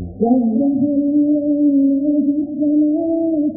رب العالمين في السماوات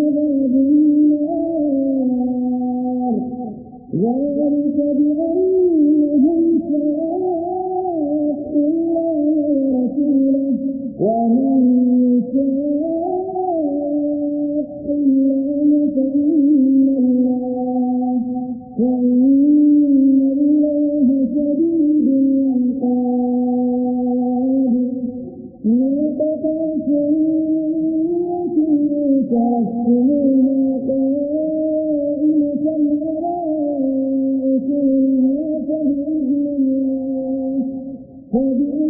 عذاب النار ذلك بأنهم Hindi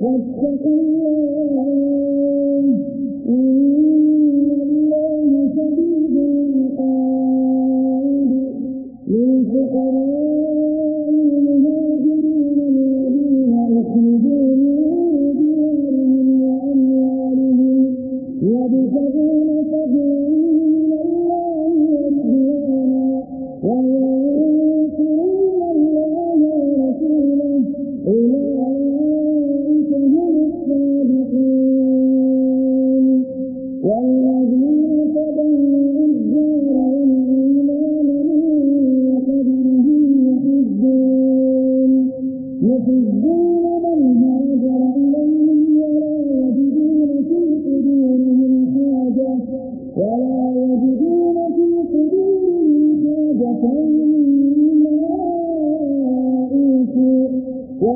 واتقوا الله